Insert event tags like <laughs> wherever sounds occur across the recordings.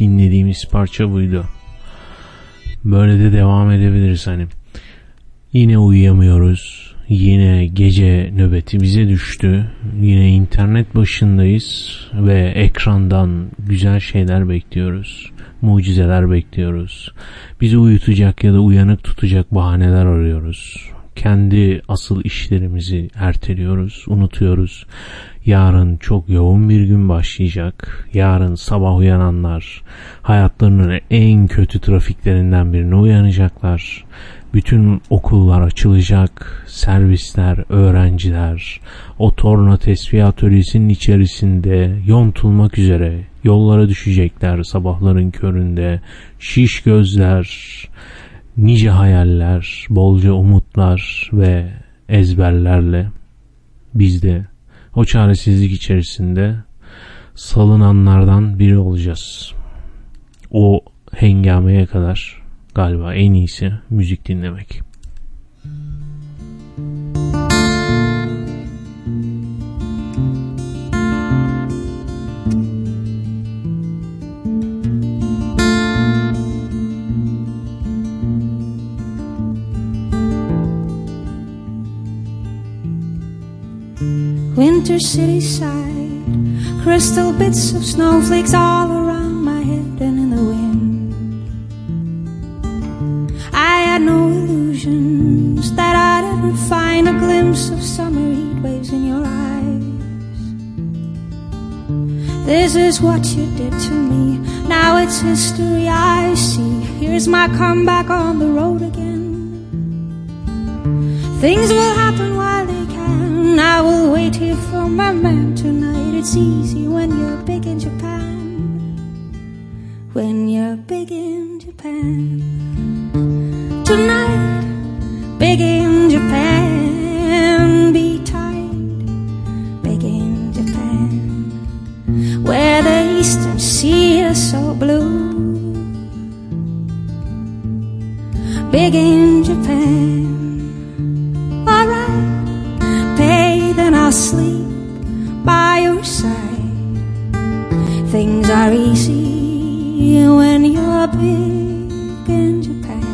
dinlediğimiz parça buydu. Böyle de devam edebiliriz hani. Yine uyuyamıyoruz. Yine gece nöbeti bize düştü. Yine internet başındayız ve ekrandan güzel şeyler bekliyoruz. Mucizeler bekliyoruz. Bizi uyutacak ya da uyanık tutacak bahaneler arıyoruz. Kendi asıl işlerimizi erteliyoruz, unutuyoruz. Yarın çok yoğun bir gün başlayacak. Yarın sabah uyananlar hayatlarının en kötü trafiklerinden birine uyanacaklar. Bütün okullar açılacak, servisler, öğrenciler, o torna tesviye atölyesinin içerisinde yontulmak üzere yollara düşecekler sabahların köründe. Şiş gözler, nice hayaller, bolca umutlar ve ezberlerle biz de o çaresizlik içerisinde salınanlardan biri olacağız. O hengameye kadar galiba en iyisi müzik dinlemek. Winter city side, crystal bits of snowflakes all around my head and in the wind. I had no illusions that I'd ever find a glimpse of summer heat waves in your eyes. This is what you did to me. Now it's history I see. Here's my comeback on the road again. Things will happen I will wait here for my man tonight. It's easy when you're big in Japan. When you're big in Japan. Tonight, big in Japan. Be tight, big in Japan. Where the eastern sea is so blue. Big in Japan. When you're big in Japan.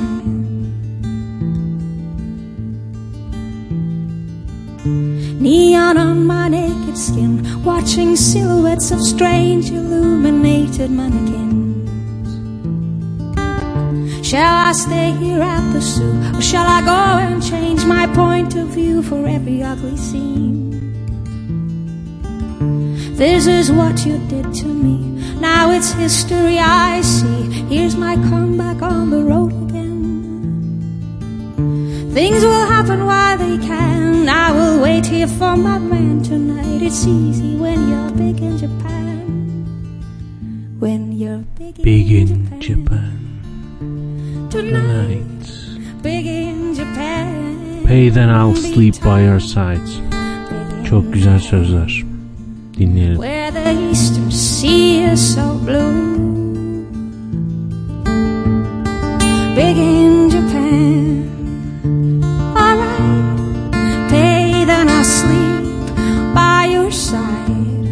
Neon on my naked skin, watching silhouettes of strange illuminated mannequins. Shall I stay here at the zoo, or shall I go and change my point of view for every ugly scene? This is what you did to me now it's history I see. Here's my comeback on the road again. Things will happen while they can. I will wait here for my man tonight. It's easy when you're big in Japan. When you're big, big in, Japan. Japan. Tonight. tonight. Big in Japan. Pay then I'll sleep by your sides. Çok güzel sözler. Tinel. Where the eastern sea is so blue. Big in Japan. Alright, bathe and I sleep by your side.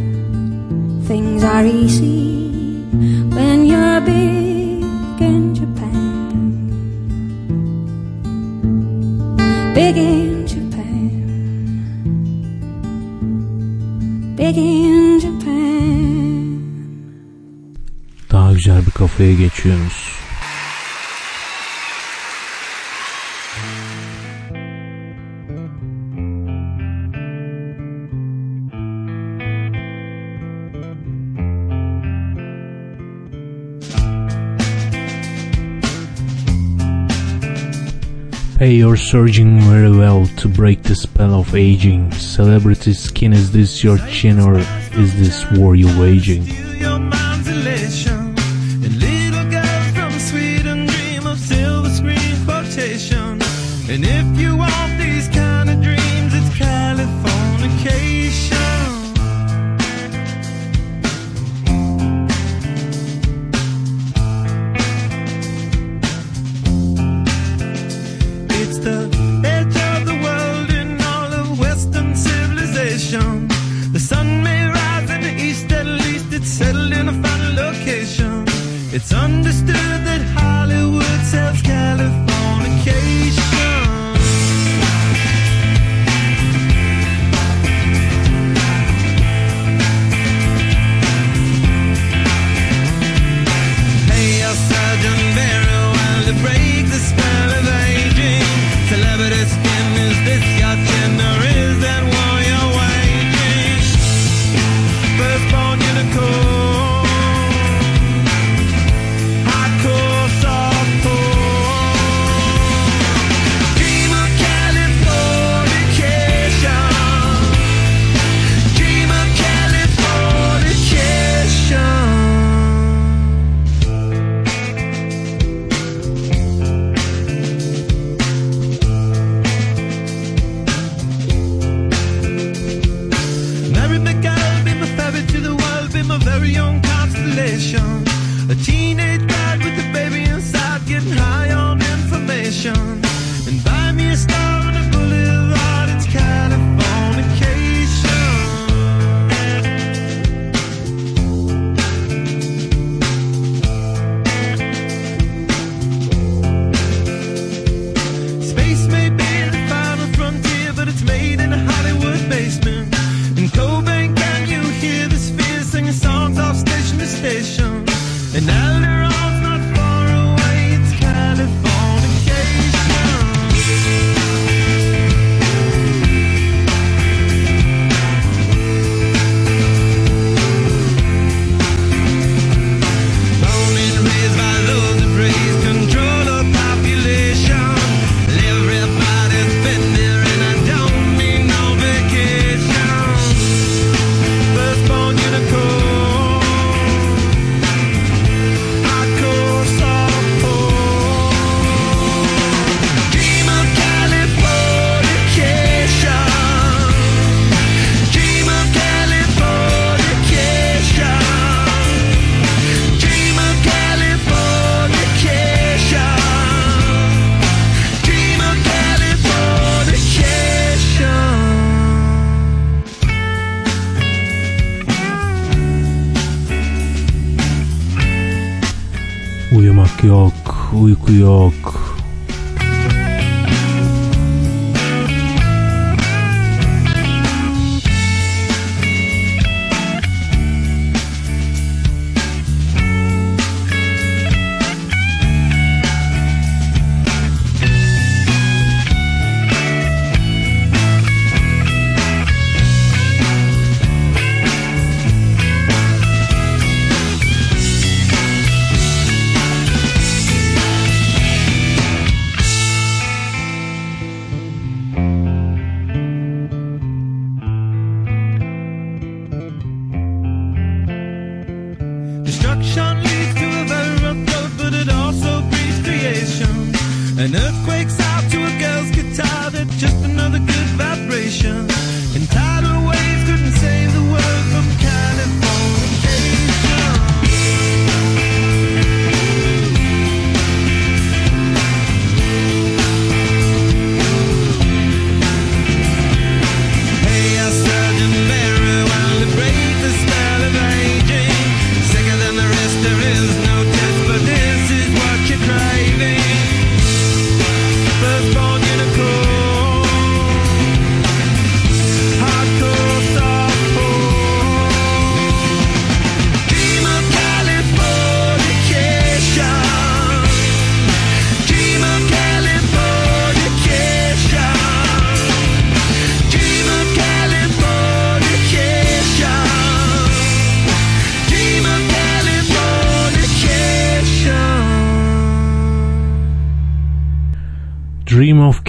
Things are easy. sofraya geçiyoruz. Pay your surgeon very well to break the spell of aging. Celebrity skin, is this your chin or is this war you're waging?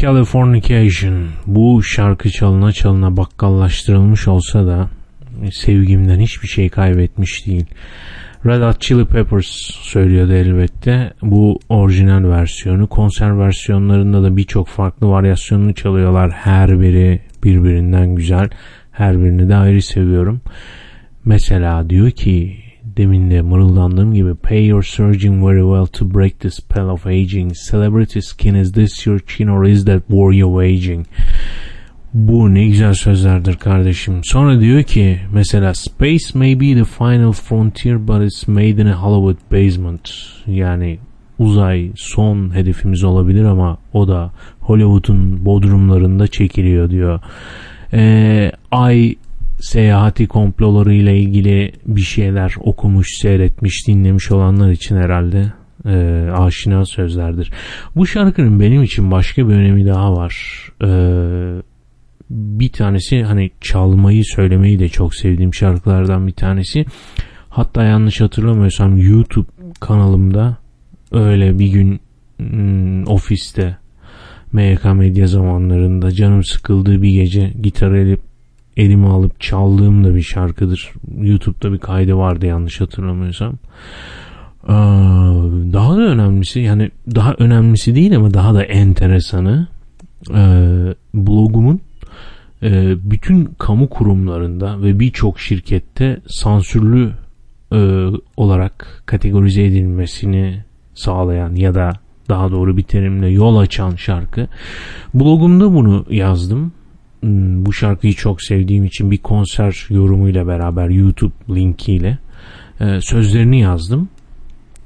Californication bu şarkı çalına çalına bakkallaştırılmış olsa da sevgimden hiçbir şey kaybetmiş değil. Red Hot Chili Peppers söylüyordu elbette. Bu orijinal versiyonu. Konser versiyonlarında da birçok farklı varyasyonunu çalıyorlar. Her biri birbirinden güzel. Her birini de ayrı seviyorum. Mesela diyor ki demin de mırıldandığım gibi Pay your surgeon very well to break the spell of aging. Celebrity skin is this your chin or is that war you're waging? Bu ne güzel sözlerdir kardeşim. Sonra diyor ki mesela Space may be the final frontier but it's made in a Hollywood basement. Yani uzay son hedefimiz olabilir ama o da Hollywood'un bodrumlarında çekiliyor diyor. Ee, ay seyahati komploları ile ilgili bir şeyler okumuş, seyretmiş, dinlemiş olanlar için herhalde e, aşina sözlerdir. Bu şarkının benim için başka bir önemi daha var. E, bir tanesi hani çalmayı söylemeyi de çok sevdiğim şarkılardan bir tanesi. Hatta yanlış hatırlamıyorsam YouTube kanalımda öyle bir gün hmm, ofiste MYK medya zamanlarında canım sıkıldığı bir gece gitarı elip elime alıp çaldığım da bir şarkıdır. YouTube'da bir kaydı vardı yanlış hatırlamıyorsam. Ee, daha da önemlisi yani daha önemlisi değil ama daha da enteresanı e, blogumun e, bütün kamu kurumlarında ve birçok şirkette sansürlü e, olarak kategorize edilmesini sağlayan ya da daha doğru bir terimle yol açan şarkı. Blogumda bunu yazdım. Hmm, Bu şarkıyı çok sevdiğim için bir konser yorumuyla beraber YouTube linkiyle e, sözlerini yazdım.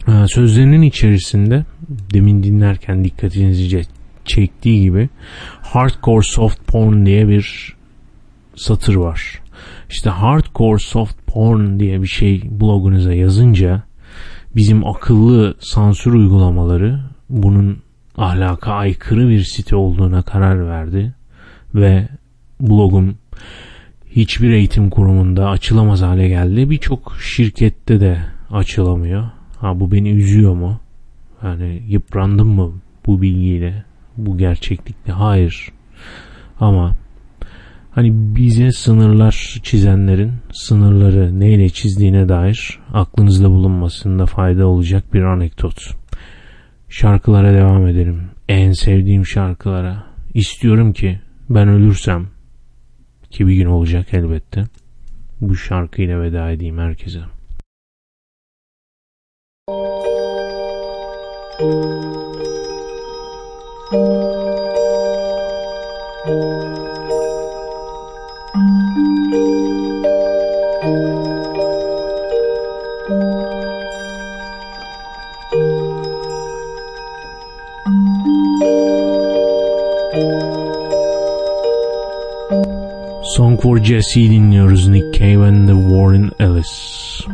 E, Sözlerinin içerisinde demin dinlerken dikkatinizi çektiği gibi hardcore soft porn diye bir satır var. İşte hardcore soft porn diye bir şey blogunuza yazınca bizim akıllı sansür uygulamaları bunun ahlaka aykırı bir site olduğuna karar verdi ve blogum hiçbir eğitim kurumunda açılamaz hale geldi. Birçok şirkette de açılamıyor. Ha bu beni üzüyor mu? Yani yıprandım mı bu bilgiyle, bu gerçeklikle? Hayır. Ama hani bize sınırlar çizenlerin sınırları neyle çizdiğine dair aklınızda bulunmasında fayda olacak bir anekdot. Şarkılara devam edelim. En sevdiğim şarkılara. İstiyorum ki ben ölürsem ki bir gün olacak elbette. Bu şarkıyla veda edeyim herkese. Song for Jesse dinliyoruz Nick Cave and the Warren Ellis.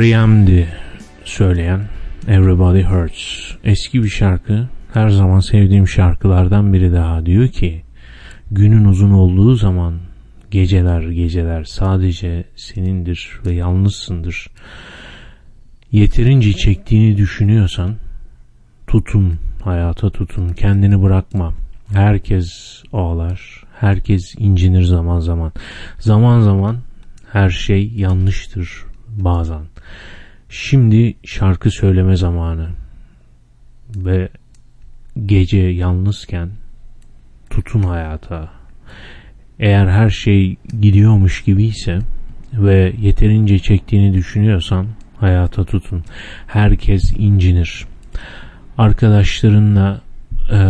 R.E.M'di söyleyen Everybody Hurts. Eski bir şarkı. Her zaman sevdiğim şarkılardan biri daha. Diyor ki günün uzun olduğu zaman geceler geceler sadece senindir ve yalnızsındır. Yeterince çektiğini düşünüyorsan tutun, hayata tutun, kendini bırakma. Herkes ağlar, herkes incinir zaman zaman. Zaman zaman her şey yanlıştır bazen. Şimdi şarkı söyleme zamanı ve gece yalnızken tutun hayata. Eğer her şey gidiyormuş gibiyse ve yeterince çektiğini düşünüyorsan hayata tutun. Herkes incinir. Arkadaşlarınla e,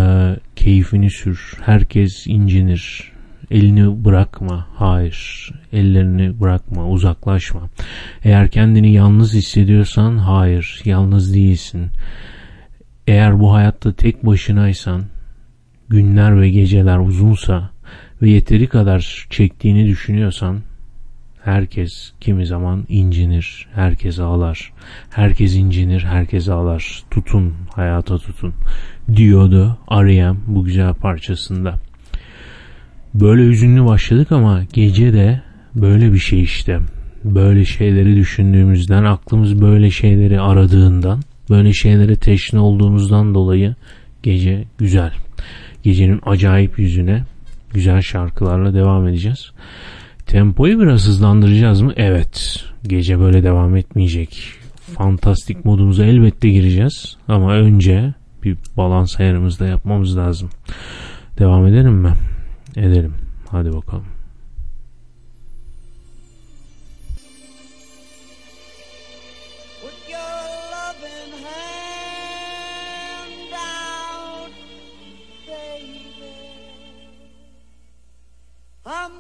keyfini sür. Herkes incinir. Elini bırakma. Hayır. Ellerini bırakma. Uzaklaşma. Eğer kendini yalnız hissediyorsan hayır. Yalnız değilsin. Eğer bu hayatta tek başınaysan günler ve geceler uzunsa ve yeteri kadar çektiğini düşünüyorsan herkes kimi zaman incinir, herkes ağlar. Herkes incinir, herkes ağlar. Tutun, hayata tutun diyordu R.E.M. bu güzel parçasında. Böyle hüzünlü başladık ama gece de böyle bir şey işte. Böyle şeyleri düşündüğümüzden, aklımız böyle şeyleri aradığından, böyle şeylere teşne olduğumuzdan dolayı gece güzel. Gecenin acayip yüzüne güzel şarkılarla devam edeceğiz. Tempoyu biraz hızlandıracağız mı? Evet. Gece böyle devam etmeyecek. Fantastik modumuza elbette gireceğiz. Ama önce bir balans ayarımızda yapmamız lazım. Devam edelim mi? Edelim. Hadi bakalım. I'm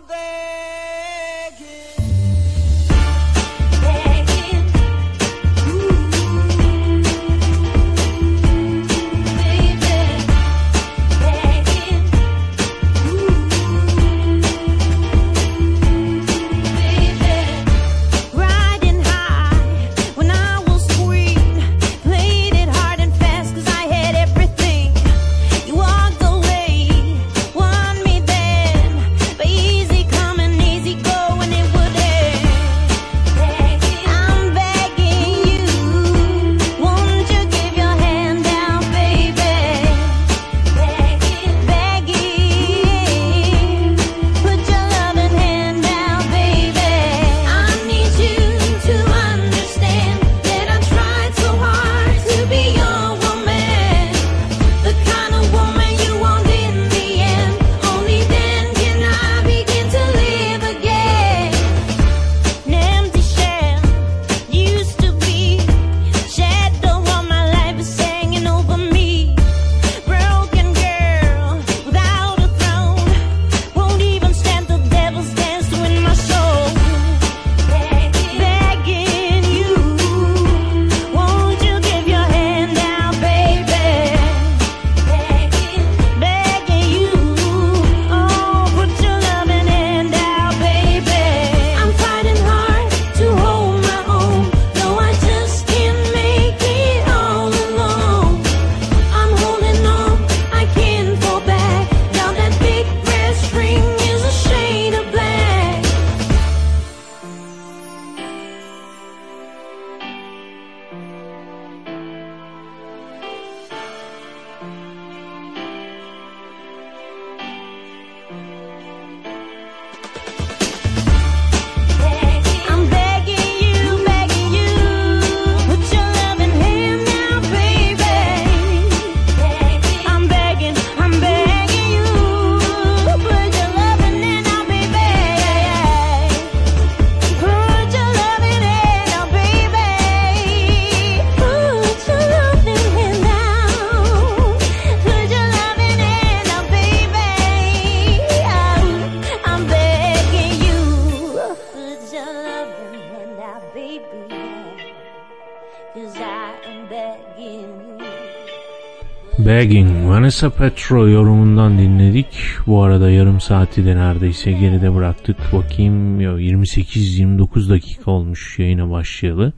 Vanessa Petro yorumundan dinledik. Bu arada yarım saati de neredeyse geride bıraktık. Bakayım 28-29 dakika olmuş yayına başlayalı.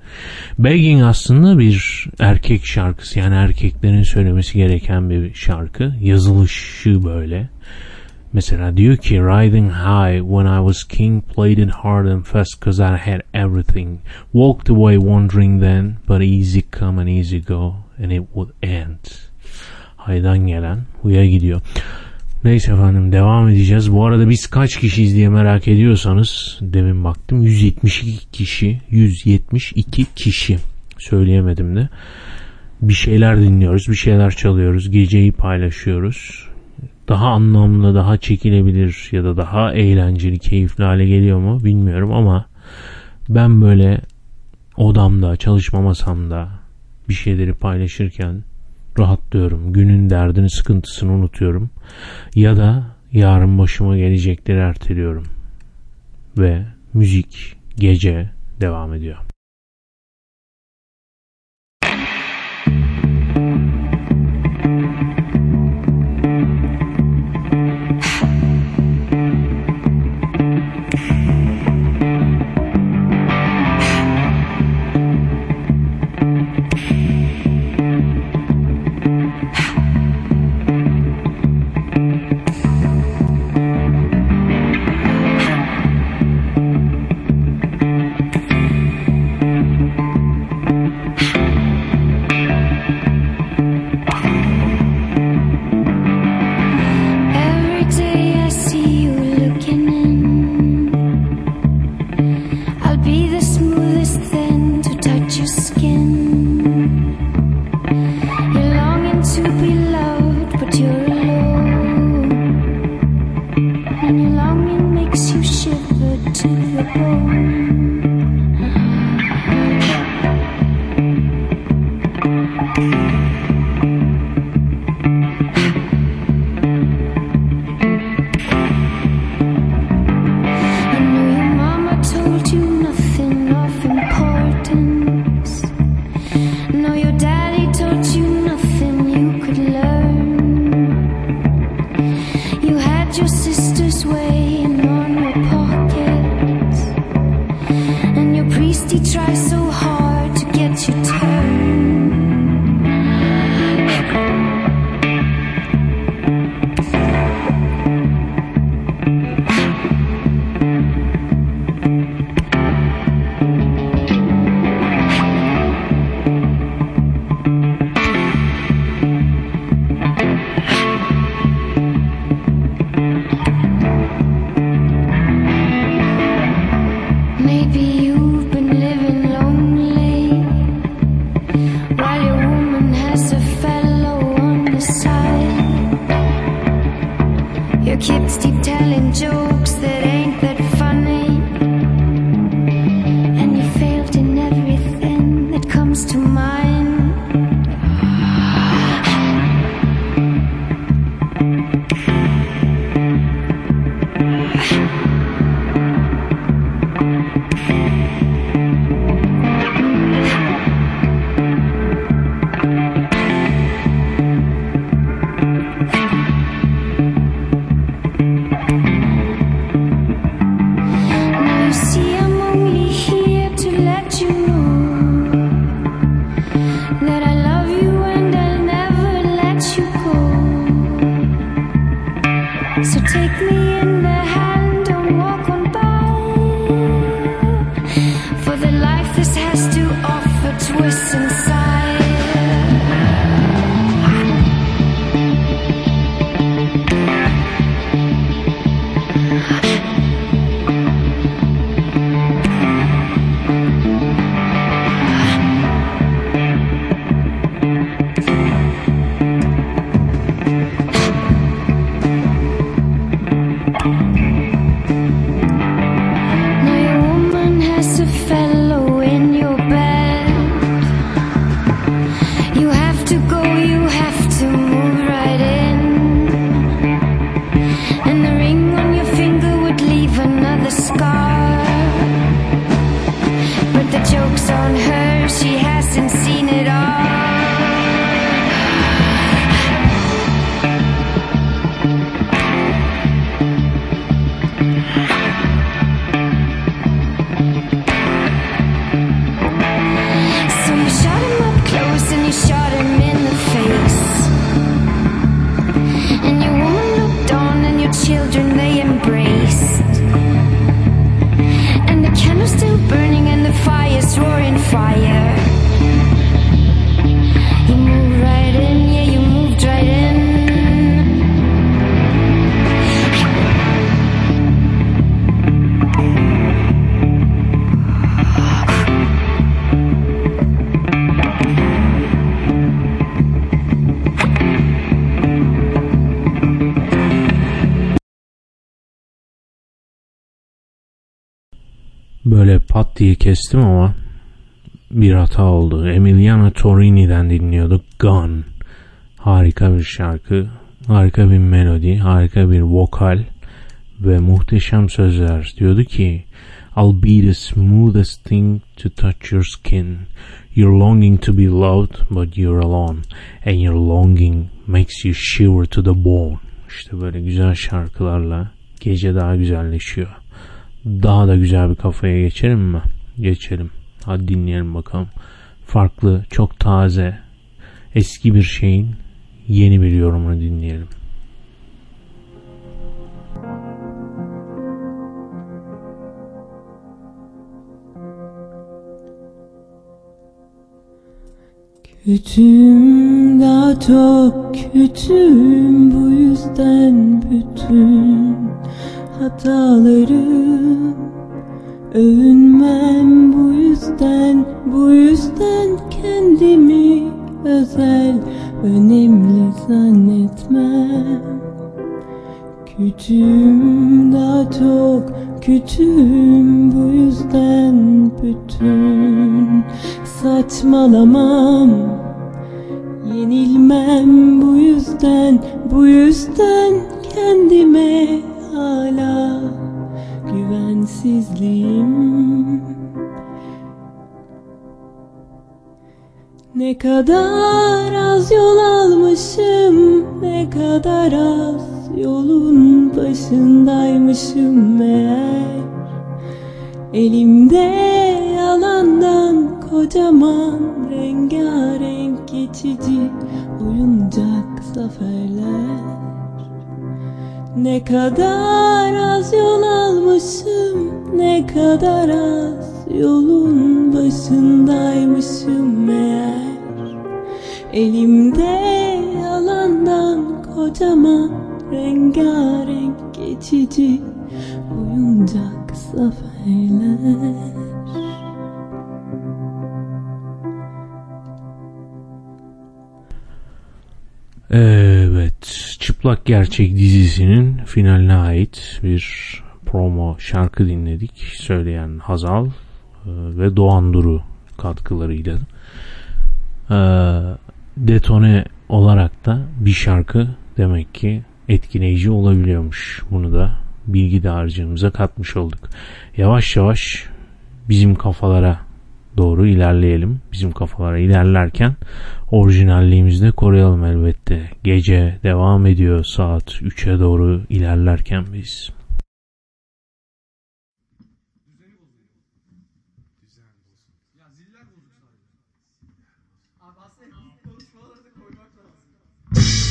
Begging aslında bir erkek şarkısı. Yani erkeklerin söylemesi gereken bir şarkı. Yazılışı böyle. Mesela diyor ki Riding high when I was king Played it hard and fast cause I had everything Walked away wondering then But easy come and easy go And it would end haydan gelen huya gidiyor. Neyse efendim devam edeceğiz. Bu arada biz kaç kişiyiz diye merak ediyorsanız demin baktım 172 kişi 172 kişi söyleyemedim de bir şeyler dinliyoruz bir şeyler çalıyoruz geceyi paylaşıyoruz daha anlamlı daha çekilebilir ya da daha eğlenceli keyifli hale geliyor mu bilmiyorum ama ben böyle odamda çalışma masamda bir şeyleri paylaşırken rahatlıyorum. Günün derdini sıkıntısını unutuyorum. Ya da yarın başıma gelecekleri erteliyorum. Ve müzik gece devam ediyor. Diye kestim ama bir hata oldu. Emiliano Torini'den dinliyorduk Gone. Harika bir şarkı, harika bir melodi, harika bir vokal ve muhteşem sözler. Diyordu ki I'll be the smoothest thing to touch your skin. You're longing to be loved but you're alone. And your longing makes you shiver to the bone. İşte böyle güzel şarkılarla gece daha güzelleşiyor. Daha da güzel bir kafaya geçelim mi? Geçelim. Hadi dinleyelim bakalım. Farklı, çok taze, eski bir şeyin yeni bir yorumunu dinleyelim. Kötüyüm daha çok kötüyüm bu yüzden bütün hatalarım. Övünmem bu yüzden bu yüzden kendimi özel önemli zannetmem. Küçüğüm daha çok küçüğüm bu yüzden bütün. Saçmalamam Yenilmem bu yüzden bu yüzden kendime hala güvensizliğim. Ne kadar az yol almışım Ne kadar az yolun başındaymışım meğer. Elimde yalandan kocaman rengarenk geçici oyuncak zaferler Ne kadar az yol almışım Ne kadar az yolun başındaymışım meğer. Elimde yalandan kocaman rengarenk geçici oyuncak zaferler. Evet, Çıplak Gerçek dizisinin finaline ait bir promo şarkı dinledik. Söyleyen Hazal e, ve Doğan Duru katkılarıyla. E, detone olarak da bir şarkı demek ki etkileyici olabiliyormuş. Bunu da bilgi dağarcığımıza katmış olduk. Yavaş yavaş bizim kafalara doğru ilerleyelim. Bizim kafalara ilerlerken orijinalliğimizi de koruyalım elbette. Gece devam ediyor saat 3'e doğru ilerlerken biz. You.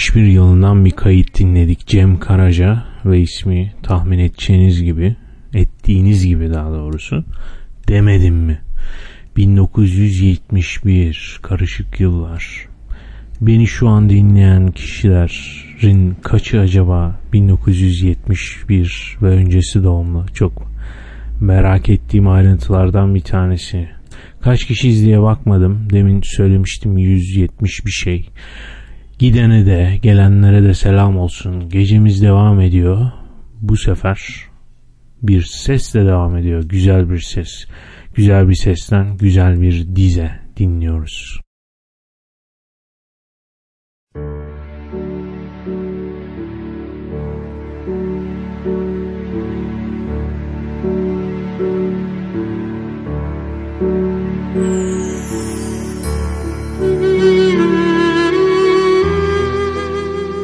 1971 yılından bir kayıt dinledik Cem Karaca ve ismi tahmin edeceğiniz gibi ettiğiniz gibi daha doğrusu. Demedim mi? 1971 karışık yıllar. Beni şu an dinleyen kişilerin kaçı acaba 1971 ve öncesi doğumlu? Çok merak ettiğim ayrıntılardan bir tanesi. Kaç kişiyiz diye bakmadım. Demin söylemiştim 170 bir şey Gidene de gelenlere de selam olsun. Gecemiz devam ediyor. Bu sefer bir sesle devam ediyor. Güzel bir ses. Güzel bir sesten güzel bir dize dinliyoruz.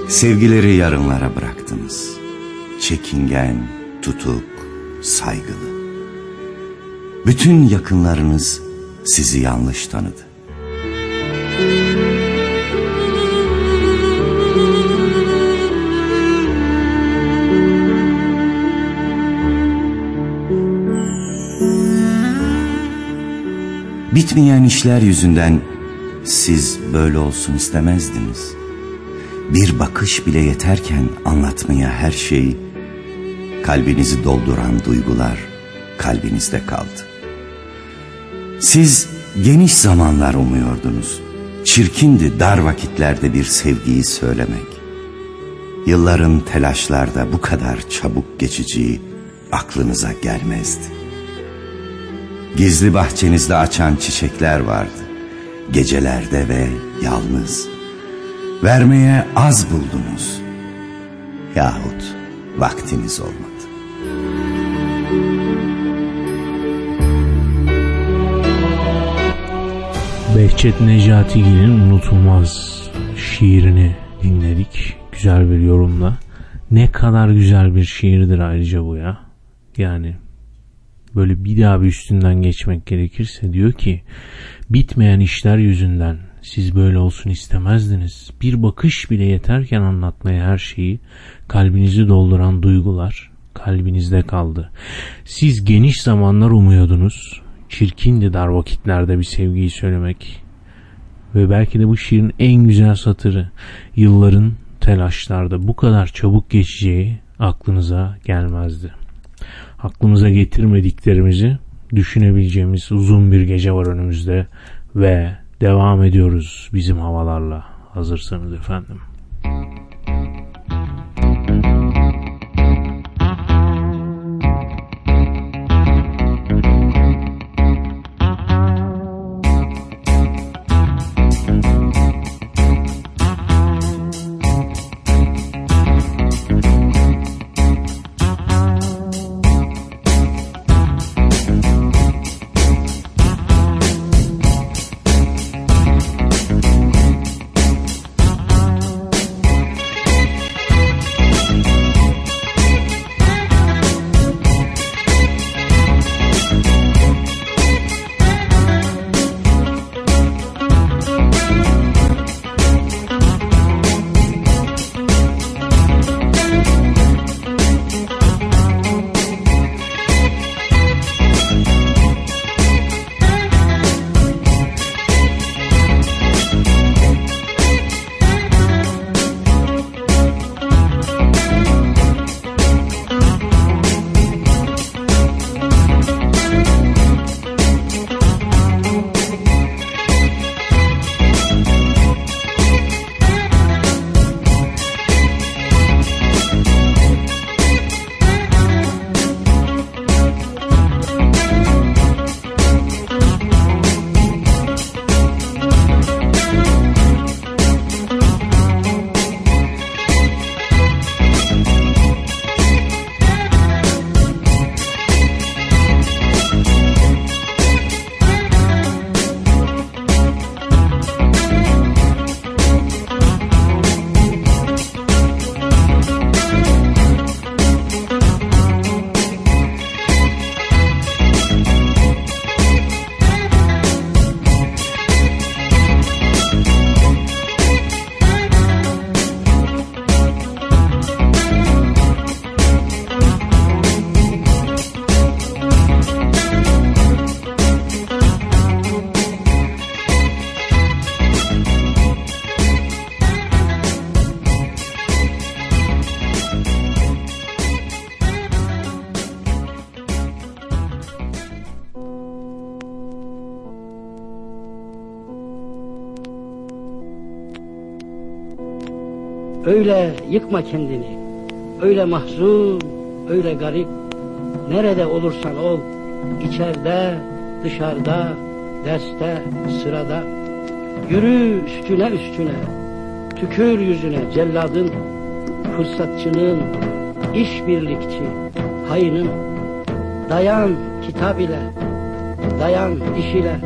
Sevgileri yarınlara bıraktınız. Çekingen, tutuk, saygılı. Bütün yakınlarınız sizi yanlış tanıdı. Bitmeyen işler yüzünden siz böyle olsun istemezdiniz. Bir bakış bile yeterken anlatmaya her şey, kalbinizi dolduran duygular kalbinizde kaldı. Siz geniş zamanlar umuyordunuz. Çirkindi dar vakitlerde bir sevgiyi söylemek. Yılların telaşlarda bu kadar çabuk geçeceği aklınıza gelmezdi. Gizli bahçenizde açan çiçekler vardı. Gecelerde ve yalnız. Vermeye az buldunuz. Yahut vaktiniz olmadı. Behçet Necatigil'in unutulmaz şiirini dinledik. Güzel bir yorumla. Ne kadar güzel bir şiirdir ayrıca bu ya. Yani böyle bir daha bir üstünden geçmek gerekirse diyor ki bitmeyen işler yüzünden siz böyle olsun istemezdiniz. Bir bakış bile yeterken anlatmaya her şeyi kalbinizi dolduran duygular kalbinizde kaldı. Siz geniş zamanlar umuyordunuz. Çirkindi dar vakitlerde bir sevgiyi söylemek. Ve belki de bu şiirin en güzel satırı yılların telaşlarda bu kadar çabuk geçeceği aklınıza gelmezdi. Aklımıza getirmediklerimizi düşünebileceğimiz uzun bir gece var önümüzde ve devam ediyoruz bizim havalarla. Hazırsanız efendim. Yıkma kendini. Öyle mahzun, öyle garip. Nerede olursan ol. içeride, dışarıda, derste, sırada. Yürü üstüne üstüne. Tükür yüzüne celladın, fırsatçının, işbirlikçi, hayının. Dayan kitap ile, dayan iş ile,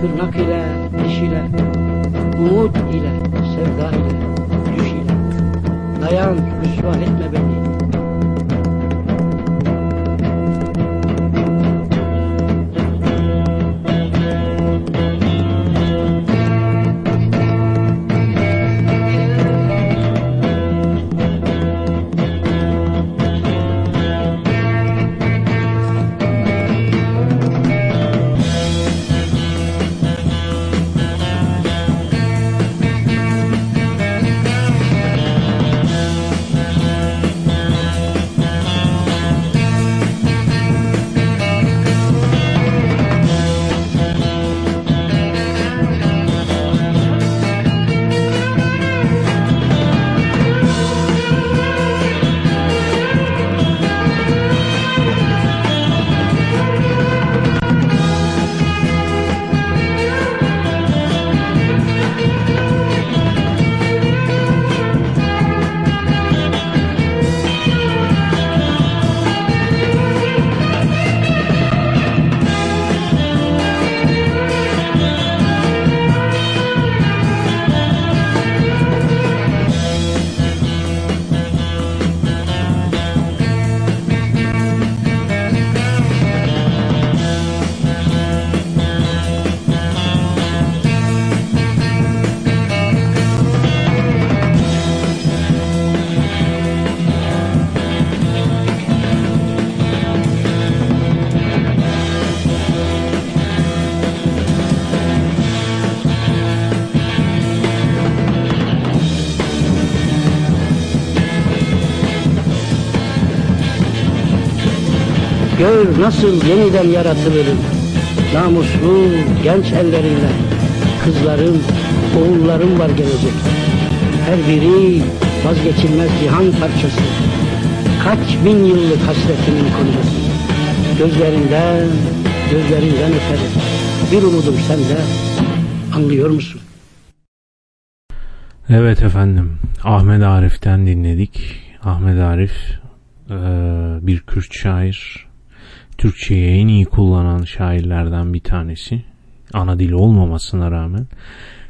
tırnak ile, diş ile, umut ile, sevda ile. Dayan, rüsva etme beni. Nasıl yeniden yaratılırım. Namuslu genç elleriyle. Kızlarım, oğullarım var gelecek. Her biri vazgeçilmez cihan parçası. Kaç bin yıllık hasretimin kocası. Gözlerinden, gözlerinden öperim. Bir umudum sende, anlıyor musun? Evet efendim Ahmet Arif'ten dinledik. Ahmet Arif bir Kürt şair. Türkçeyi en iyi kullanan şairlerden bir tanesi. Ana dili olmamasına rağmen.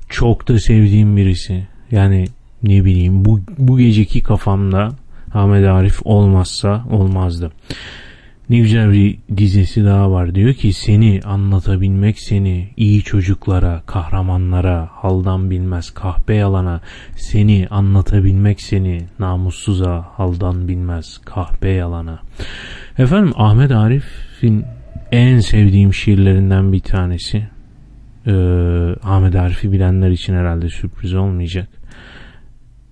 Çok da sevdiğim birisi. Yani ne bileyim bu, bu geceki kafamda Ahmet Arif olmazsa olmazdı. Ne güzel bir dizesi daha var. Diyor ki seni anlatabilmek seni iyi çocuklara, kahramanlara, haldan bilmez kahpe yalana, seni anlatabilmek seni namussuza, haldan bilmez kahpe yalana. Efendim Ahmet Arif'in en sevdiğim şiirlerinden bir tanesi. Ee, Ahmet Arif'i bilenler için herhalde sürpriz olmayacak.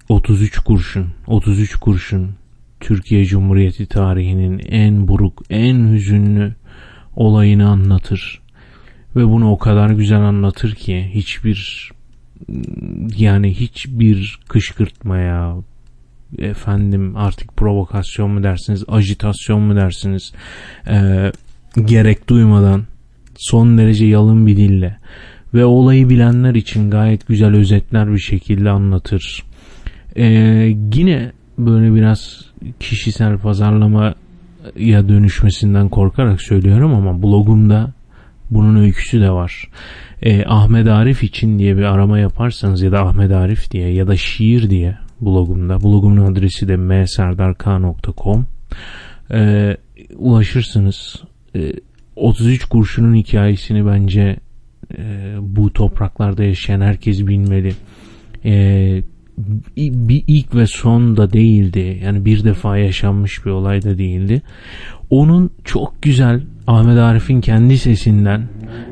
33 kurşun, 33 kurşun Türkiye Cumhuriyeti tarihinin en buruk, en hüzünlü olayını anlatır. Ve bunu o kadar güzel anlatır ki hiçbir yani hiçbir kışkırtmaya efendim artık provokasyon mu dersiniz, ajitasyon mu dersiniz e, gerek duymadan son derece yalın bir dille ve olayı bilenler için gayet güzel özetler bir şekilde anlatır. E, yine böyle biraz kişisel pazarlamaya dönüşmesinden korkarak söylüyorum ama blogumda bunun öyküsü de var. E, Ahmet Arif için diye bir arama yaparsanız ya da Ahmet Arif diye ya da şiir diye blogumda. Blogumun adresi de mserdark.com e, ulaşırsınız. E, 33 kurşunun hikayesini bence e, bu topraklarda yaşayan herkes bilmeli. E, bir ilk ve son da değildi. Yani bir defa yaşanmış bir olay da değildi. Onun çok güzel Ahmet Arif'in kendi sesinden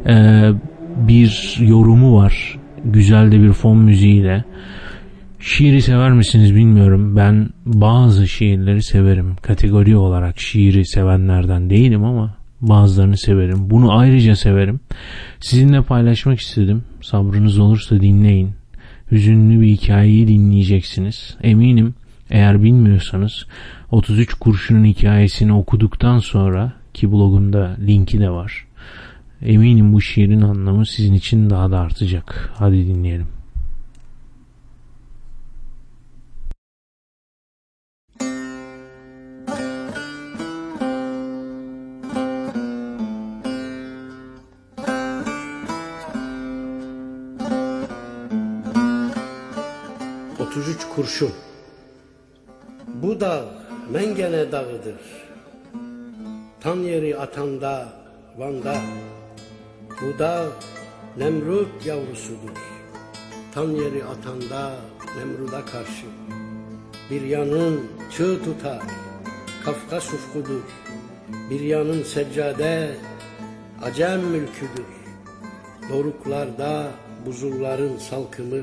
e, bir yorumu var. Güzel de bir fon müziğiyle. Şiiri sever misiniz bilmiyorum. Ben bazı şiirleri severim. Kategori olarak şiiri sevenlerden değilim ama bazılarını severim. Bunu ayrıca severim. Sizinle paylaşmak istedim. Sabrınız olursa dinleyin hüzünlü bir hikayeyi dinleyeceksiniz. Eminim eğer bilmiyorsanız 33 kurşunun hikayesini okuduktan sonra ki blogumda linki de var. Eminim bu şiirin anlamı sizin için daha da artacak. Hadi dinleyelim. Kurşun. Bu dağ Mengene dağıdır. Tan yeri atanda, Van'da. Bu dağ Nemrut yavrusudur. Tan yeri atanda, Nemrut'a karşı. Bir yanın çığ tutar, Kafkas ufkudur. Bir yanın seccade, Acem mülküdür. Doruklarda buzulların salkımı,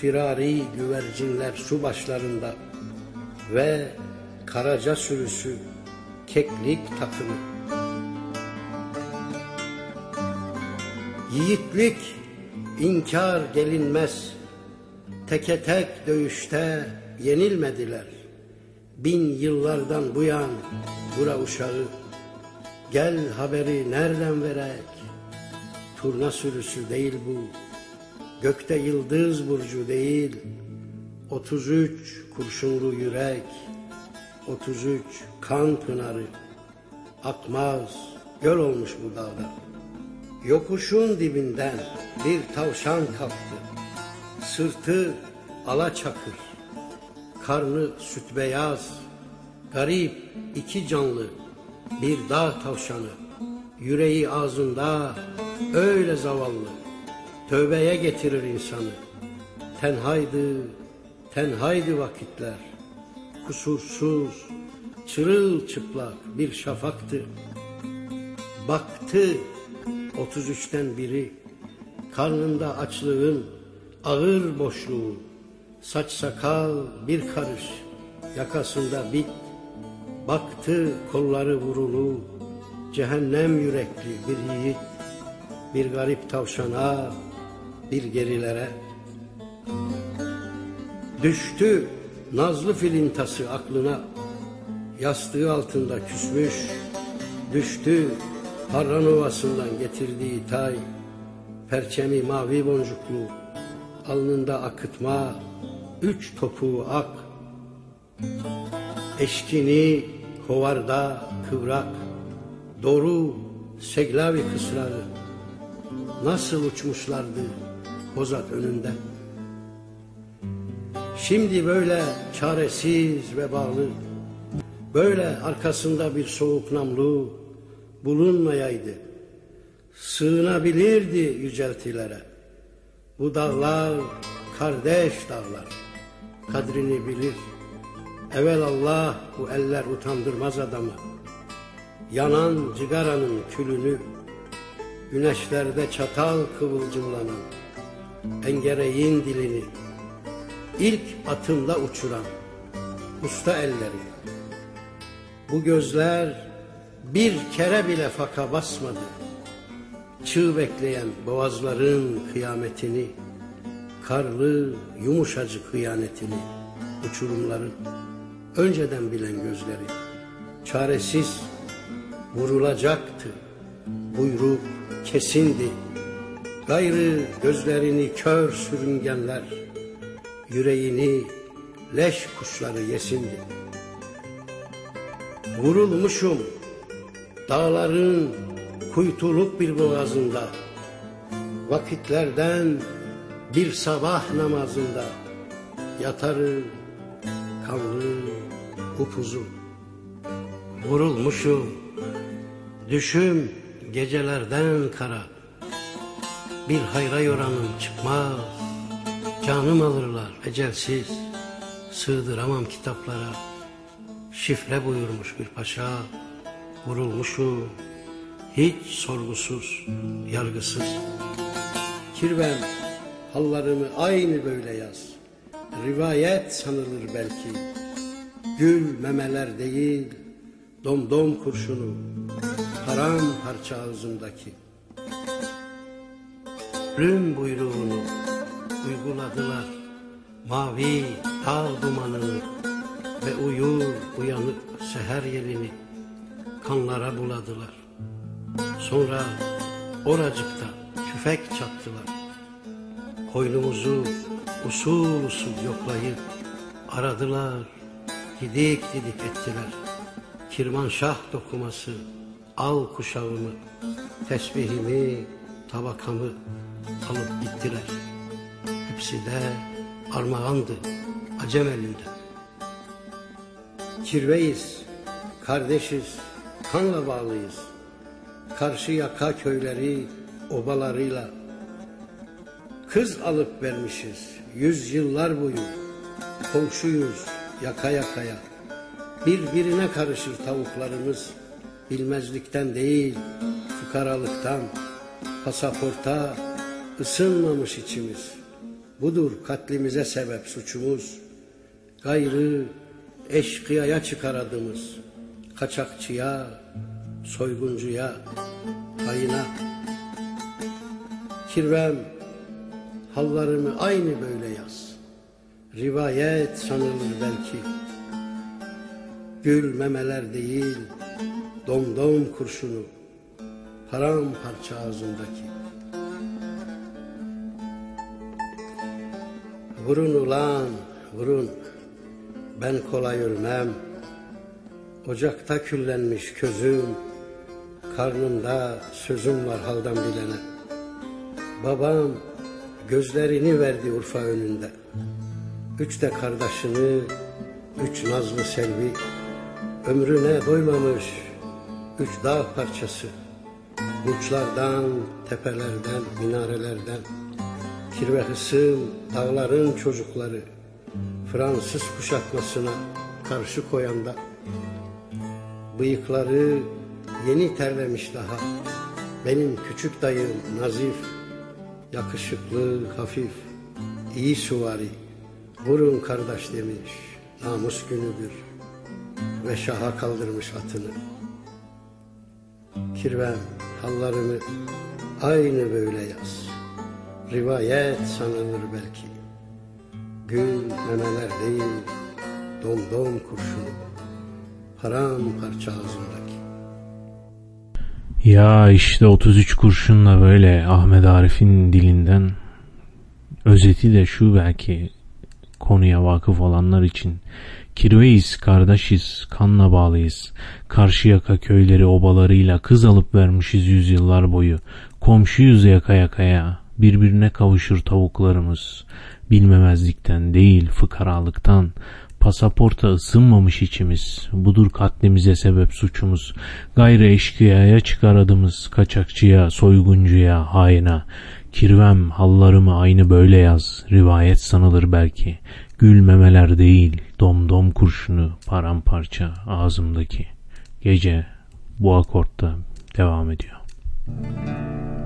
firari güvercinler su başlarında ve karaca sürüsü keklik takımı. Yiğitlik inkar gelinmez, teke tek dövüşte yenilmediler. Bin yıllardan bu yan bura uşağı, gel haberi nereden verek, turna sürüsü değil bu, Gökte yıldız burcu değil, 33 kurşunlu yürek, 33 kan pınarı, akmaz göl olmuş bu dağda. Yokuşun dibinden bir tavşan kalktı, sırtı ala çakır, karnı süt beyaz, garip iki canlı, bir dağ tavşanı, yüreği ağzında öyle zavallı, tövbeye getirir insanı. Tenhaydı, tenhaydı vakitler, kusursuz, çırılçıplak bir şafaktı. Baktı 33'ten biri, karnında açlığın ağır boşluğu, saç sakal bir karış, yakasında bit, baktı kolları vurulu, Cehennem yürekli bir yiğit. Bir garip tavşana Bir gerilere. Düştü nazlı filintası aklına Yastığı altında küsmüş Düştü Harran Ovası'ndan getirdiği tay Perçemi mavi boncuklu Alnında akıtma Üç topuğu ak. Eşkini kovarda kıvrak Doğru seglavi kısrarı Nasıl uçmuşlardı Kozat önünde Şimdi böyle çaresiz ve bağlı Böyle arkasında bir soğuk namlu bulunmayaydı. Sığınabilirdi yüceltilere. Bu dağlar kardeş dağlar. Kadrini bilir. Evel Allah bu eller utandırmaz adamı. Yanan cigaranın külünü, güneşlerde çatal kıvılcımlanan, engereğin dilini, ilk atımla uçuran usta elleri. Bu gözler bir kere bile faka basmadı. Çığ bekleyen boğazların kıyametini, karlı yumuşacık hıyanetini, uçurumların önceden bilen gözleri, çaresiz vurulacaktı. Buyruk kesindi. Gayrı gözlerini kör sürüngenler, yüreğini leş kuşları yesindi. Vurulmuşum dağların kuytuluk bir boğazında, vakitlerden bir sabah namazında yatarı kanlı upuzun. Vurulmuşum düşüm gecelerden kara, bir hayra yoranım çıkmaz, canım alırlar ecelsiz, sığdıramam kitaplara, şifre buyurmuş bir paşa, vurulmuşum, hiç sorgusuz, yargısız. Kirvem, hallarımı aynı böyle yaz, rivayet sanılır belki, gül memeler değil, domdom kurşunu, haram parça ağzımdaki. Rüm buyruğunu uyguladılar, mavi dağ dumanını ve uyur uyanık seher yelini kanlara buladılar. Sonra oracıkta tüfek çattılar. Koynumuzu usul usul yoklayıp aradılar, didik didik ettiler. Kirmanşah dokuması, al kuşağımı, tesbihimi, tabakamı alıp gittiler. Hepsi de armağandı, acem elinde. Kirveyiz, kardeşiz, kanla bağlıyız. Karşı yaka köyleri obalarıyla kız alıp vermişiz yüzyıllar boyu. Komşuyuz yaka yakaya. Birbirine karışır tavuklarımız. Bilmezlikten değil, fukaralıktan, pasaporta ısınmamış içimiz. Budur katlimize sebep suçumuz. Gayrı eşkıyaya çıkar adımız. Kaçakçıya, soyguncuya, kayına. Kirvem, hallarımı aynı böyle yaz. Rivayet sanılır belki. Gül memeler değil, domdom kurşunu, haram parça ağzındaki. Vurun ulan, vurun, ben kolay ölmem. Ocakta küllenmiş közüm, karnımda sözüm var haldan bilene. Babam gözlerini verdi Urfa önünde. Üç de kardeşini, üç nazlı selvi, ömrüne doymamış üç dağ parçası. Burçlardan, tepelerden, minarelerden, kirve hısım dağların çocukları, Fransız kuşatmasına karşı koyanda, bıyıkları yeni terlemiş daha, benim küçük dayım Nazif, yakışıklı, hafif, iyi suvari, vurun kardeş demiş, namus günüdür ve şaha kaldırmış atını. Kirvem hallarımı aynı böyle yaz. Rivayet sanılır belki. Gül memeler değil, domdom kurşunu. Haram parça ağzımdaki. Ya işte 33 kurşunla böyle Ahmet Arif'in dilinden özeti de şu belki konuya vakıf olanlar için. Kirveyiz, kardeşiz, kanla bağlıyız. Karşıyaka köyleri obalarıyla kız alıp vermişiz yüzyıllar boyu. Komşuyuz yaka yakaya, birbirine kavuşur tavuklarımız. Bilmemezlikten değil, fıkaralıktan. Pasaporta ısınmamış içimiz. Budur katlimize sebep suçumuz. Gayrı eşkıyaya çıkar adımız. Kaçakçıya, soyguncuya, haina. Kirvem hallarımı aynı böyle yaz. Rivayet sanılır belki. Gülmemeler değil, domdom kurşunu paramparça ağzımdaki. Gece bu akortta devam ediyor. İki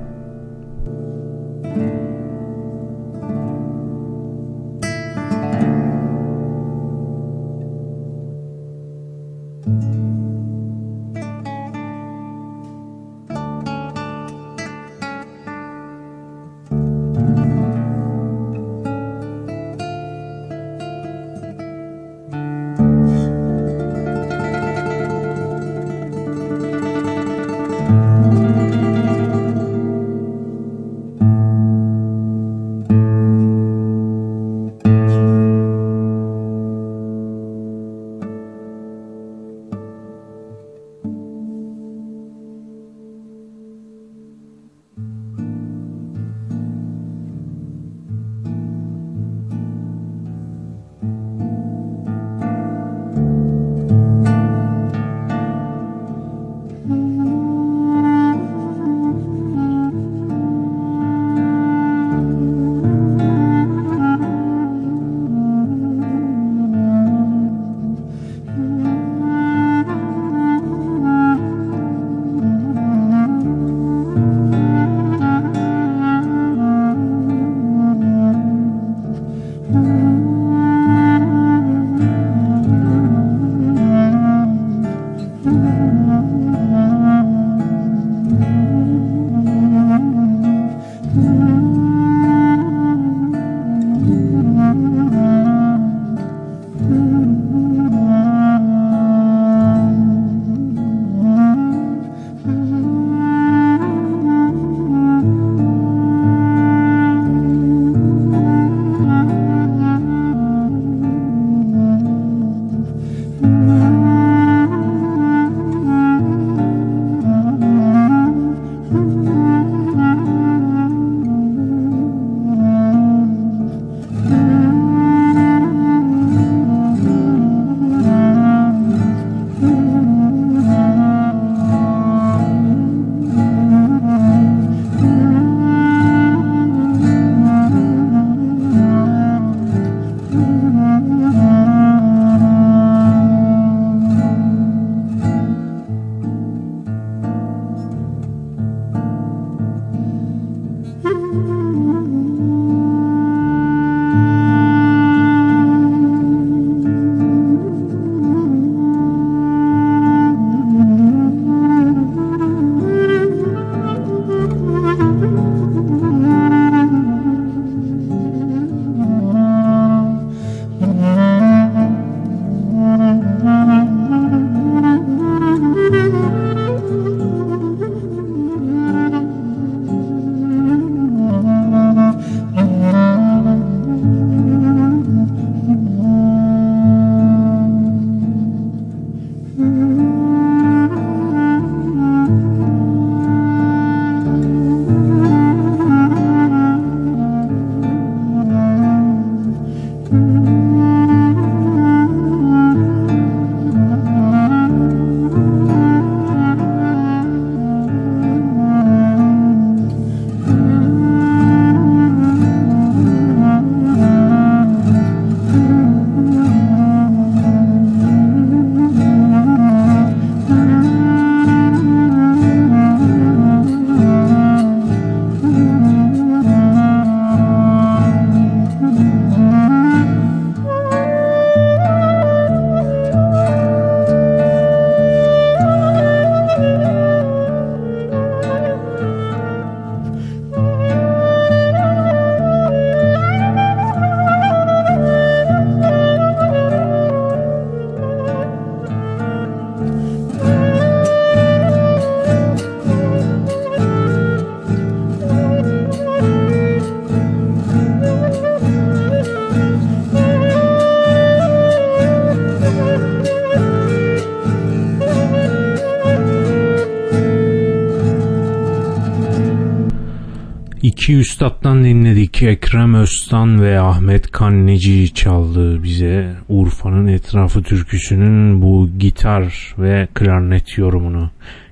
üstattan dinledik. Ekrem Öztan ve Ahmet Kanneci çaldı bize Urfa'nın etrafı türküsünün bu gitar ve klarnet yorumunu.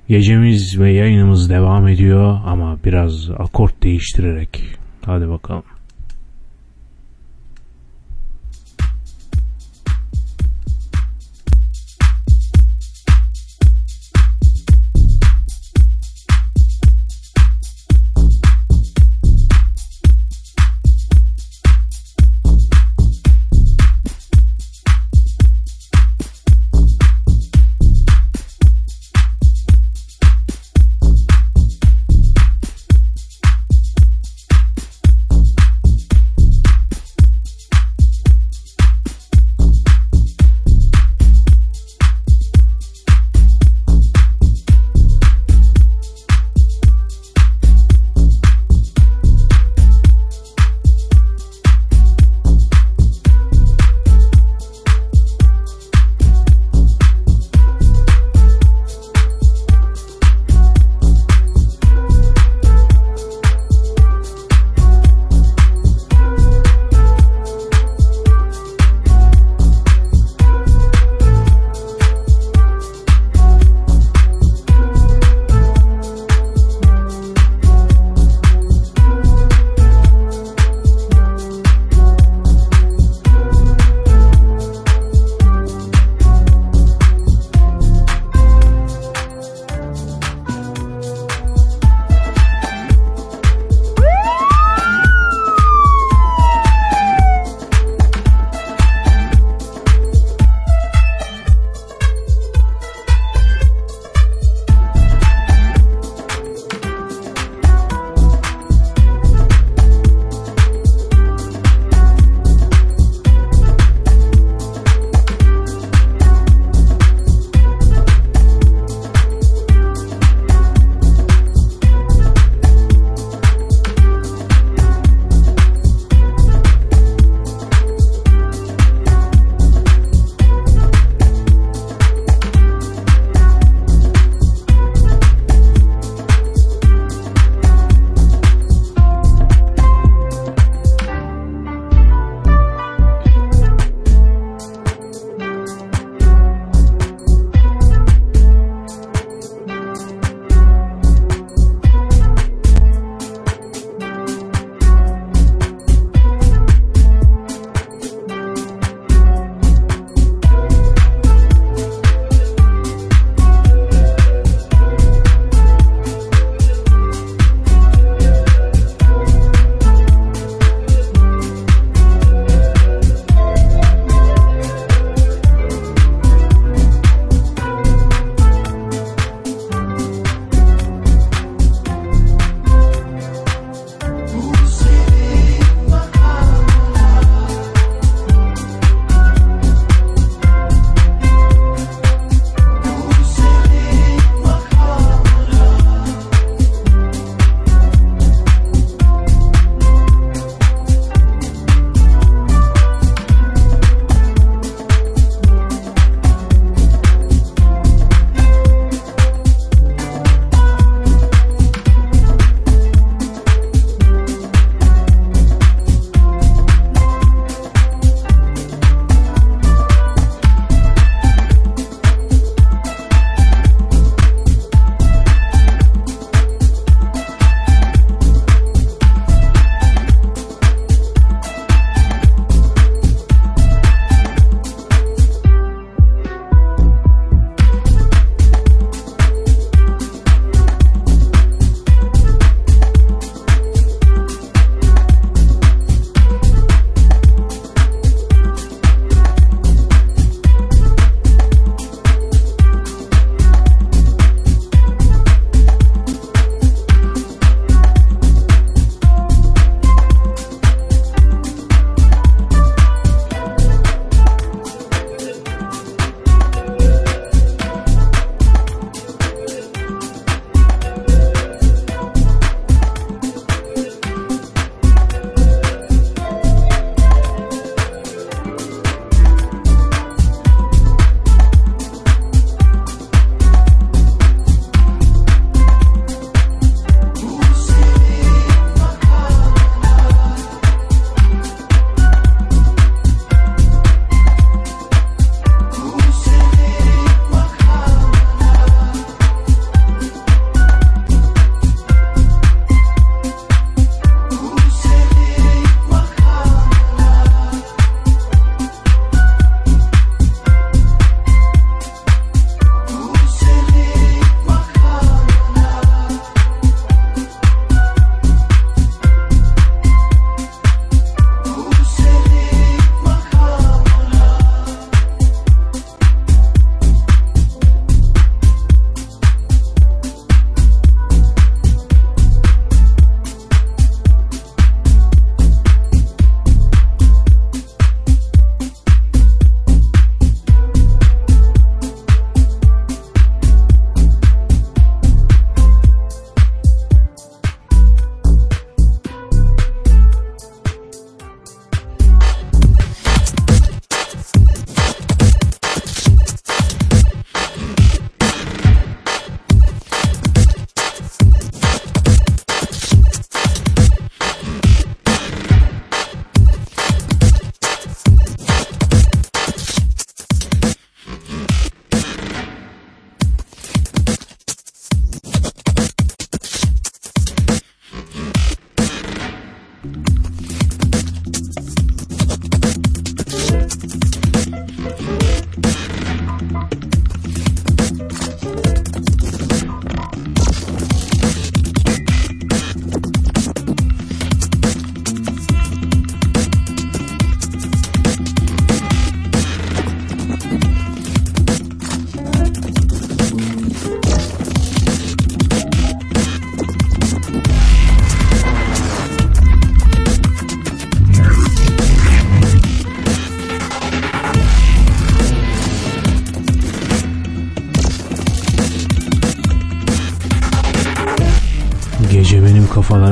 Gecemiz ve yayınımız devam ediyor ama biraz akort değiştirerek. Hadi bakalım.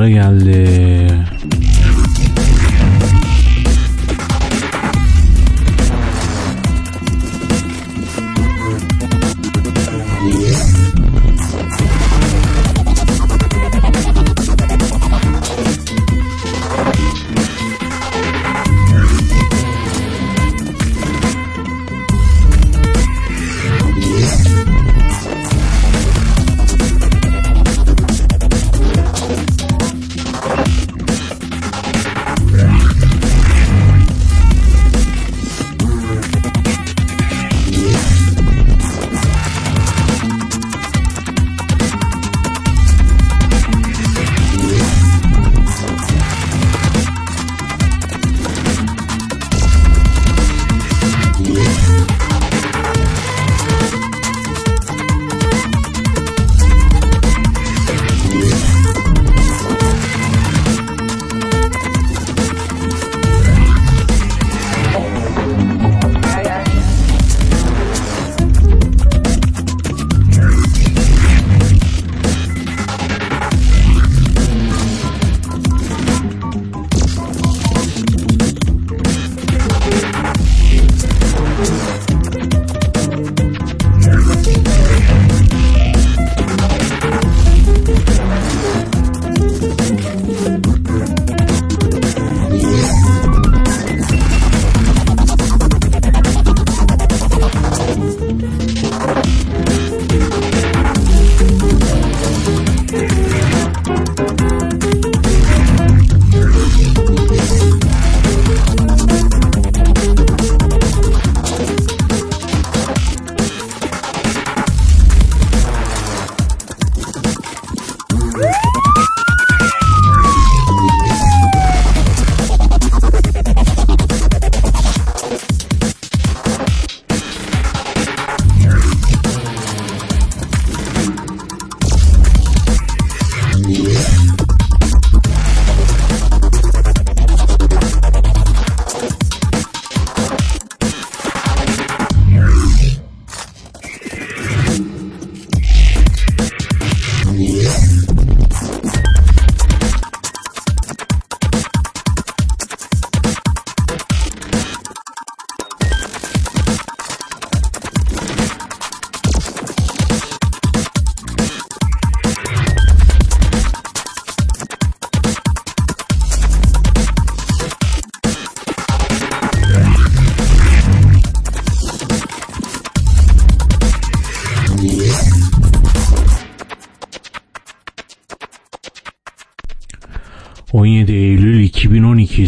Geldi.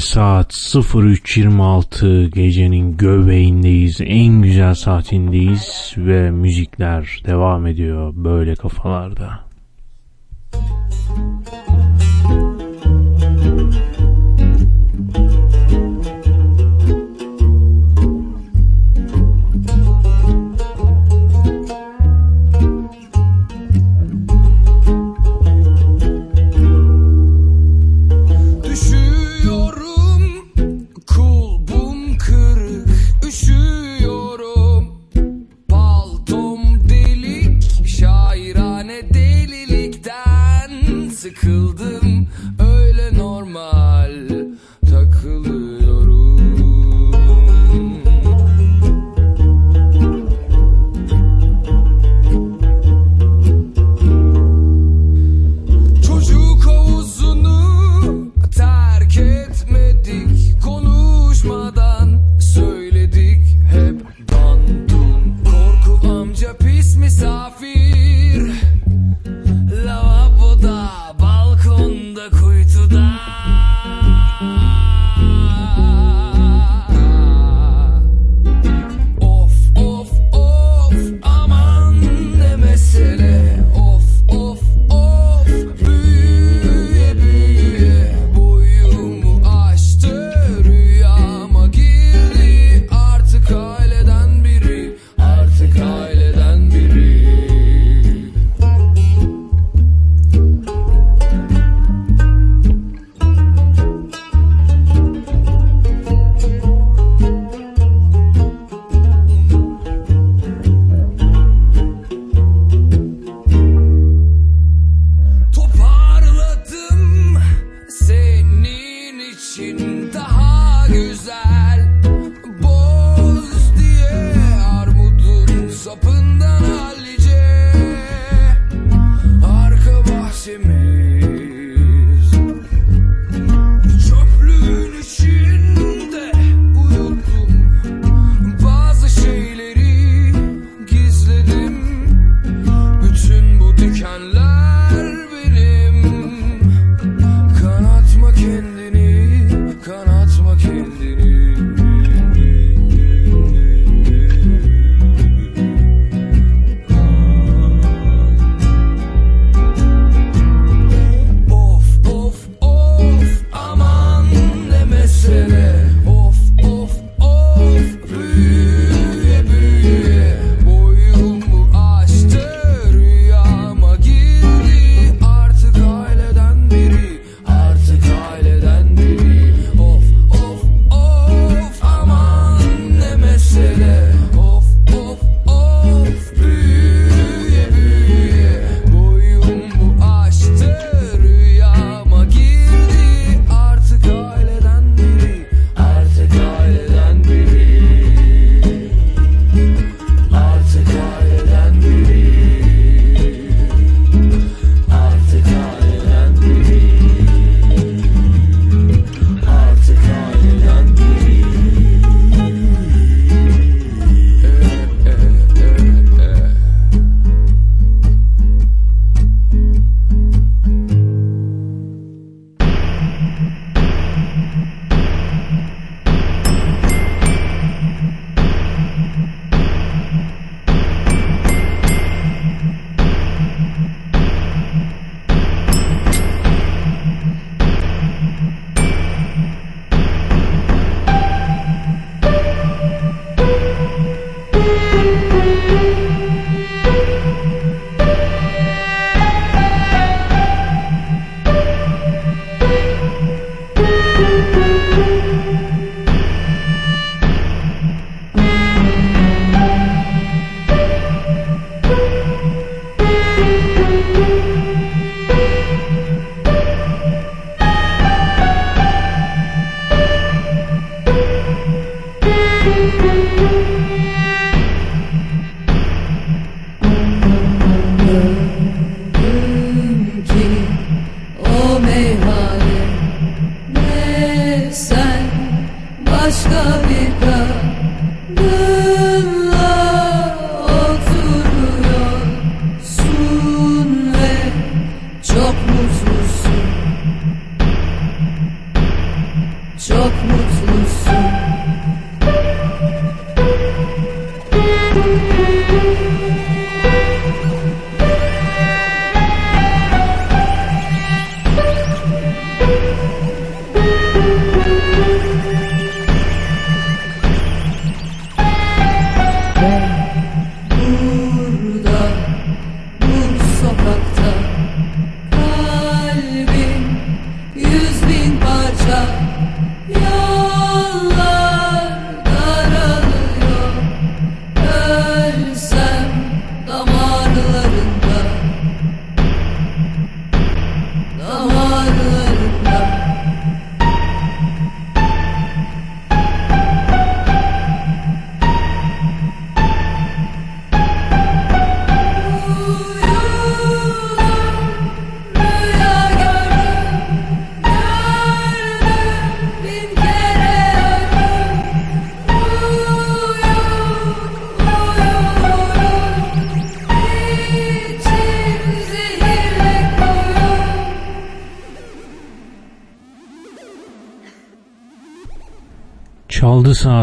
Saat 03.26 gecenin göbeğindeyiz. En güzel saatindeyiz ve müzikler devam ediyor böyle kafalarda.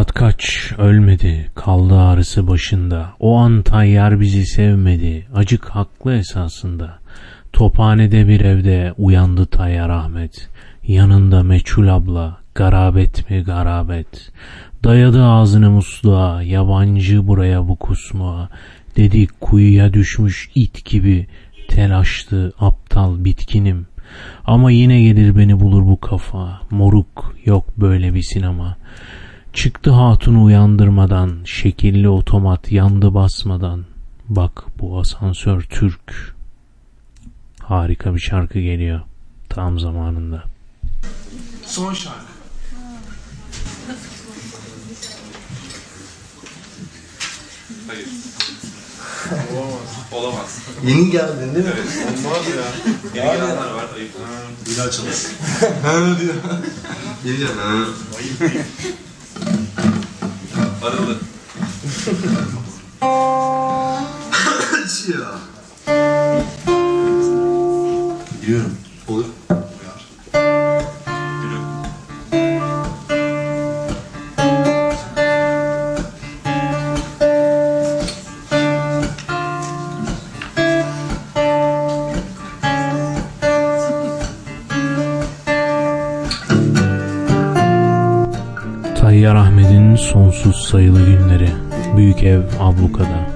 Saat kaç? Ölmedi. Kaldı ağrısı başında. O an tayyar bizi sevmedi. Acık haklı esasında. Tophanede bir evde uyandı tayyar Ahmet. Yanında meçhul abla. Garabet mi garabet? Dayadı ağzını musluğa. Yabancı buraya bu kusma. Dedi kuyuya düşmüş it gibi. Telaştı aptal bitkinim. Ama yine gelir beni bulur bu kafa. Moruk yok böyle bir sinema Çıktı hatunu uyandırmadan, şekilli otomat yandı basmadan. Bak bu asansör Türk. Harika bir şarkı geliyor. Tam zamanında. Son şarkı. Hayır. Olamaz. Olamaz. Yeni geldin değil mi? Olmaz ya. Yeni gelenler var. Ayıp. Yine açılır. ha diyor. Yeni. Ha. Arıldı. <laughs> ya. Giriyorum. Olur. Sonsuz sayılı günleri. Büyük ev ablukada.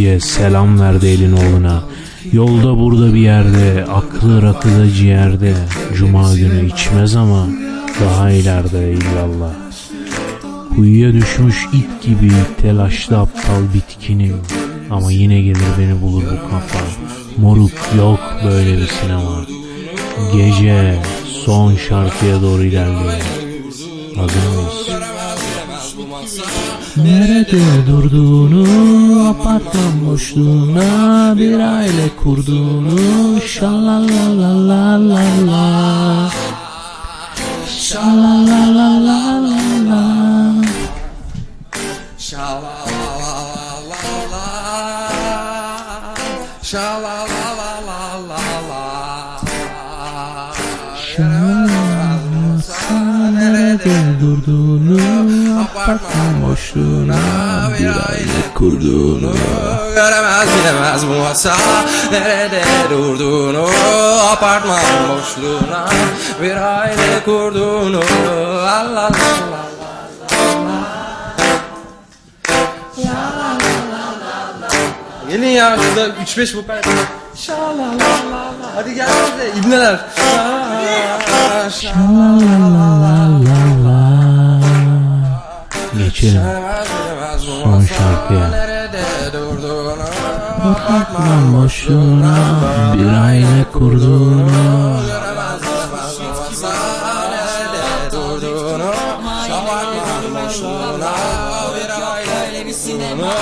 Diye selam verdi elin oğluna. Yolda burada bir yerde, aklı rakıda ciğerde. Cuma günü içmez ama daha ileride illallah. Kuyuya düşmüş it gibi telaşlı aptal bitkinim. Ama yine gelir beni bulur bu kafa. Moruk yok böyle bir sinema. Gece son şarkıya doğru ilerliyor. Hazır mıyız? Nerede durduğunu apartman boşluğuna bir aile kurduğunu şalalalala şalalalala apartman boşluğuna bir aile kurduğunu Göremez bilemez bu masa Nerede durduğunu Apartman boşluğuna Bir aile kurduğunu. La la la la Gelin ya şurada 3-5 vokal Hadi gel size ibneler. Şalalalala Geçelim. Son şarkıya. Apartman boşluğuna bir aile kurduğunu Anamı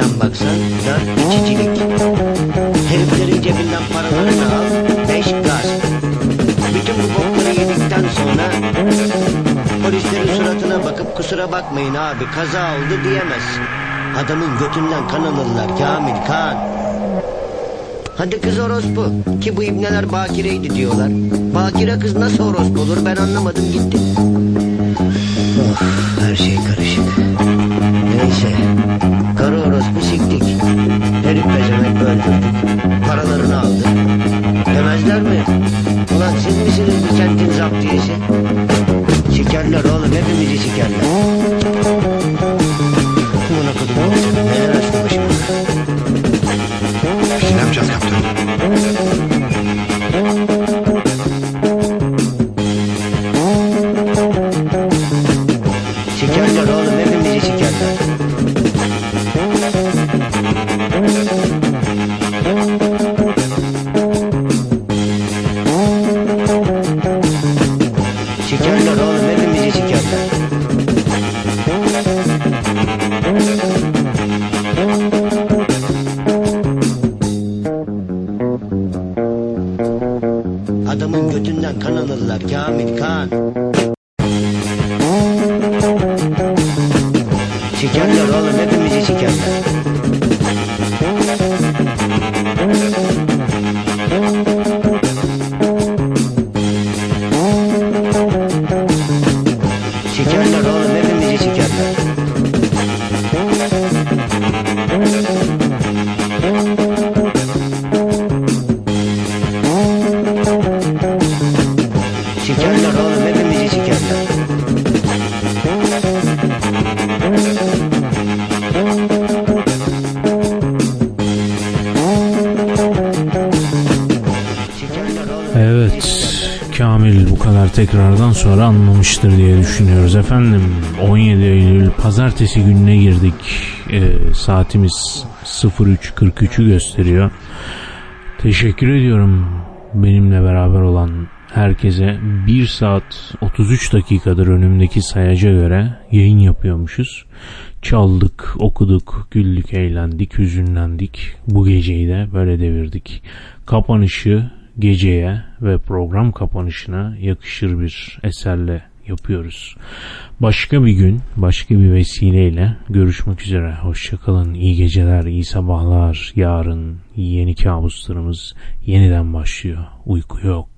Nereden baksan dört içicilik. Heriflerin cebinden paralarını al. Beş gasp. Bütün bu bokları yedikten sonra polislerin suratına bakıp kusura bakmayın abi kaza oldu diyemezsin. Adamın götünden kan alırlar Kamil kan. Hadi kız orospu ki bu ibneler bakireydi diyorlar. Bakire kız nasıl orospu olur ben anlamadım gitti. Of, her şey karışık. Neyse karı orospu siktik. Herif pezemek öldürdük. Paralarını aldı. Demezler mi? Ulan siz misiniz bu kentin zaptiyesi? Sikerler oğlum hepimizi sikerler. Buna olsun. Neler açtı başıma. Biz ne yapacağız kaptan? Sikerler oğlum hepimizi. Sikerler sonra anlamıştır diye düşünüyoruz efendim. 17 Eylül pazartesi gününe girdik. E, saatimiz 03.43'ü gösteriyor. Teşekkür ediyorum benimle beraber olan herkese 1 saat 33 dakikadır önümdeki sayaca göre yayın yapıyormuşuz. Çaldık, okuduk, güldük, eğlendik, hüzünlendik. Bu geceyi de böyle devirdik. Kapanışı geceye ve program kapanışına yakışır bir eserle yapıyoruz. Başka bir gün, başka bir vesileyle görüşmek üzere. Hoşçakalın, iyi geceler, iyi sabahlar. Yarın yeni kabuslarımız yeniden başlıyor. Uyku yok.